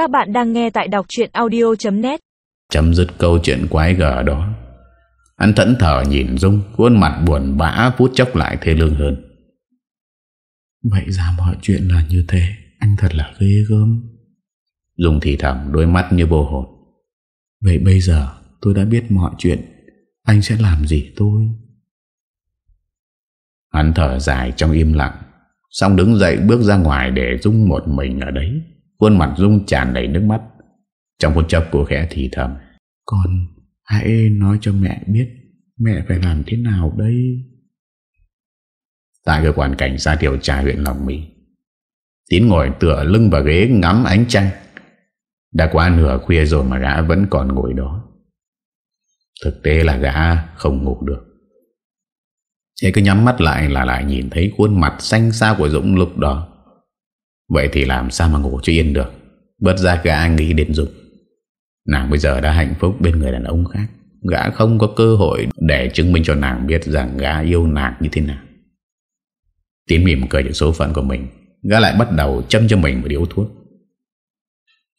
Các bạn đang nghe tại đọc chuyện audio.net Chấm dứt câu chuyện quái gở đó. Hắn thẫn thờ nhìn Dung Khuôn mặt buồn bã phút chốc lại thê lương hơn. Vậy ra mọi chuyện là như thế Anh thật là ghê gớm. Dung thì thầm đôi mắt như vô hồn. Vậy bây giờ tôi đã biết mọi chuyện Anh sẽ làm gì tôi? Hắn thở dài trong im lặng Xong đứng dậy bước ra ngoài để Dung một mình ở đấy Khuôn mặt Dung tràn đầy nước mắt. Trong phút chốc cô khẽ thì thầm. Con hãy nói cho mẹ biết Mẹ phải làm thế nào đây? Tại cơ quan cảnh sát điều tra huyện Lòng Mỹ Tín ngồi tựa lưng vào ghế ngắm ánh trăng. Đã qua nửa khuya rồi mà gã vẫn còn ngồi đó. Thực tế là gã không ngủ được. Thế cứ nhắm mắt lại là lại nhìn thấy khuôn mặt xanh xao của Dũng lúc đó Vậy thì làm sao mà ngủ cho yên được? Bớt ra gã nghĩ đến dục Nàng bây giờ đã hạnh phúc bên người đàn ông khác. Gã không có cơ hội để chứng minh cho nàng biết rằng gã yêu nàng như thế nào. Tiến mỉm cười cho số phận của mình. Gã lại bắt đầu châm cho mình một điếu thuốc.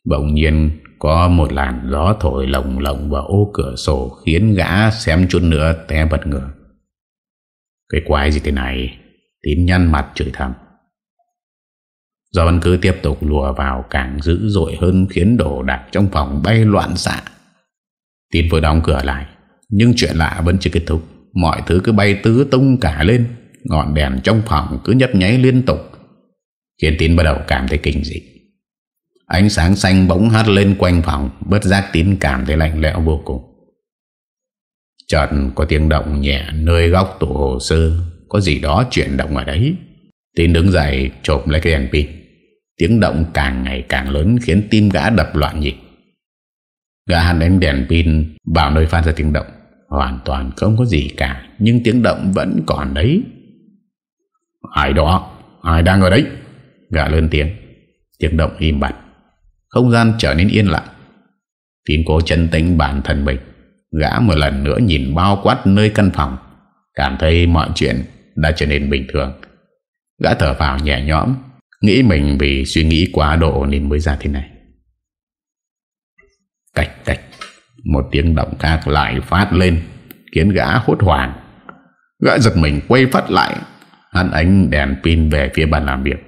Bỗng nhiên, có một làn gió thổi lồng lồng vào ô cửa sổ Khiến gã xem chút nữa, té bật ngửa. Cái quái gì thế này? Tín nhăn mặt chửi thầm. Do vẫn cứ tiếp tục lùa vào càng dữ dội hơn Khiến đồ đạc trong phòng bay loạn xạ. Tín vừa đóng cửa lại, Nhưng chuyện lạ vẫn chưa kết thúc. Mọi thứ cứ bay tứ tung cả lên, Ngọn đèn trong phòng cứ nhấp nháy liên tục, Khiến Tín bắt đầu cảm thấy kinh dị. Ánh sáng xanh bỗng hát lên quanh phòng Bất giác Tín cảm thấy lạnh lẽo vô cùng. Chợt có tiếng động nhẹ, Nơi góc tủ hồ sơ, Có gì đó chuyển động ở đấy. Tín đứng dậy, chộp lấy cái đèn pin. Tiếng động càng ngày càng lớn Khiến tim gã đập loạn nhịp. Gã hắn đánh đèn pin Vào nơi phát ra tiếng động. Hoàn toàn không có gì cả, Nhưng tiếng động vẫn còn đấy. Ai đó? Ai đang ở đấy? Gã lên tiếng. Tiếng động im bặt. Không gian trở nên yên lặng. Tín cố chân tĩnh bản thân mình, Gã một lần nữa nhìn bao quát nơi căn phòng. Cảm thấy mọi chuyện đã trở nên bình thường. Gã thở vào nhẹ nhõm Nghĩ mình vì suy nghĩ quá độ nên mới ra thế này. Cạch cạch Một tiếng động khác lại phát lên, Khiến gã hốt hoảng. Gã giật mình quay phát lại Hắn ánh đèn pin về phía bàn làm việc.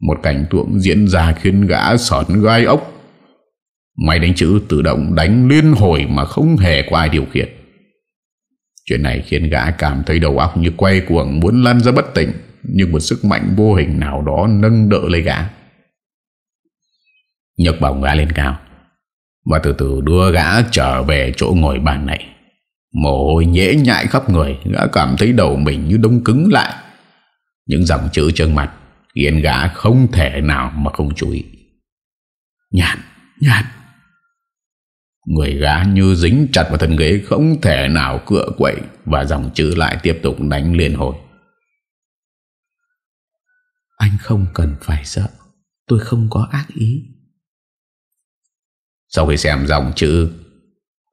Một cảnh tượng diễn ra khiến gã sọt gai ốc. Máy đánh chữ tự động đánh liên hồi mà không hề có ai điều khiển. Chuyện này khiến gã cảm thấy đầu óc như quay cuồng muốn lăn ra bất tỉnh. Nhưng một sức mạnh vô hình nào đó nâng đỡ lấy gã. Nhấc bảo gã lên cao Và từ từ đưa gã trở về chỗ ngồi bàn này. Mồ hôi nhễ nhại khắp người, Gã cảm thấy đầu mình như đông cứng lại. Những dòng chữ trên mặt Khiến gã không thể nào mà không chú ý. Nhạt Nhạt Người gã như dính chặt vào thân ghế Không thể nào cựa quậy Và dòng chữ lại tiếp tục đánh liên hồi. Anh không cần phải sợ. Tôi không có ác ý. Sau khi xem dòng chữ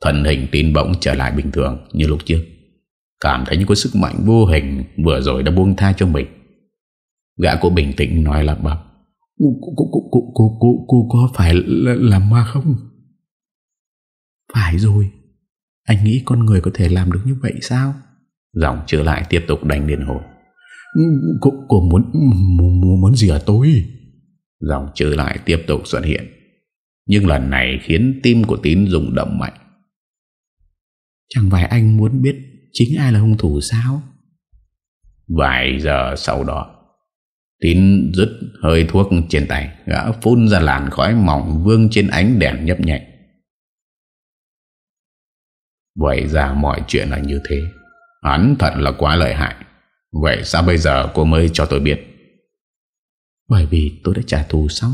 Thần hình tin bỗng trở lại bình thường Như lúc trước. Cảm thấy như có sức mạnh vô hình Vừa rồi đã buông tha cho mình. Gã cô bình tĩnh nói là bập cô, cô, cô, cô, cô, cô, cô có phải là, là ma không? Phải rồi. Anh nghĩ con người có thể làm được như vậy sao? Giọng trở lại tiếp tục đánh điện hồ Cô, cô muốn, muốn muốn gì ở tôi? Giọng trở lại tiếp tục xuất hiện. Nhưng lần này khiến tim của tín rung động mạnh. Chẳng phải anh muốn biết Chính ai là hung thủ sao? Vài giờ sau đó Tín rứt hơi thuốc trên tay Gã phun ra làn khói mỏng Vương trên ánh đèn nhấp nhạy. Vậy ra mọi chuyện là như thế. Hắn thật là quá lợi hại. Vậy sao bây giờ cô mới cho tôi biết? Bởi vì tôi đã trả thù xong.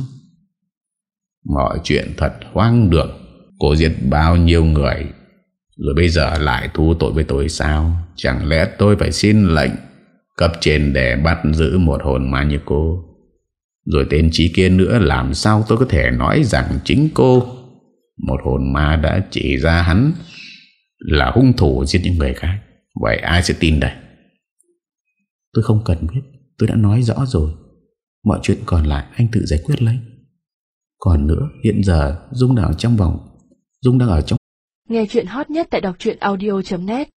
Mọi chuyện thật hoang đường. Cô giết bao nhiêu người? Rồi bây giờ lại thu tội với tôi sao? Chẳng lẽ tôi phải xin lệnh Cấp trên để bắt giữ một hồn ma như cô? Rồi tên trí kia nữa Làm sao tôi có thể nói rằng Chính cô Một hồn ma đã chỉ ra hắn Là hung thủ giết những người khác? Vậy ai sẽ tin đây Tôi không cần biết, Tôi đã nói rõ rồi. Mọi chuyện còn lại anh tự giải quyết lấy. Còn nữa, hiện giờ Dung đang ở trong vòng, Dung đang ở trong Nghe chuyện hot nhất tại đọc truyện audio.net